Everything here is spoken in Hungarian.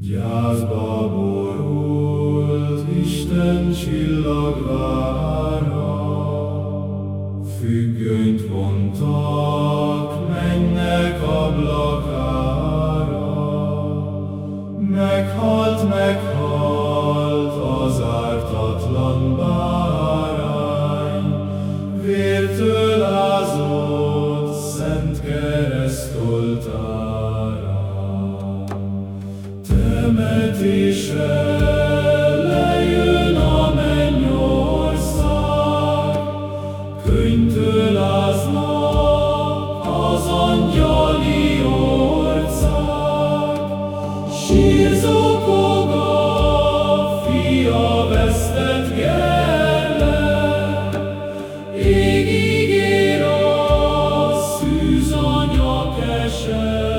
Gyászba borult Isten csillagvára, Függönyt vontak mennek ablakára. Meghalt, meghalt égig ér a szűz anya keser.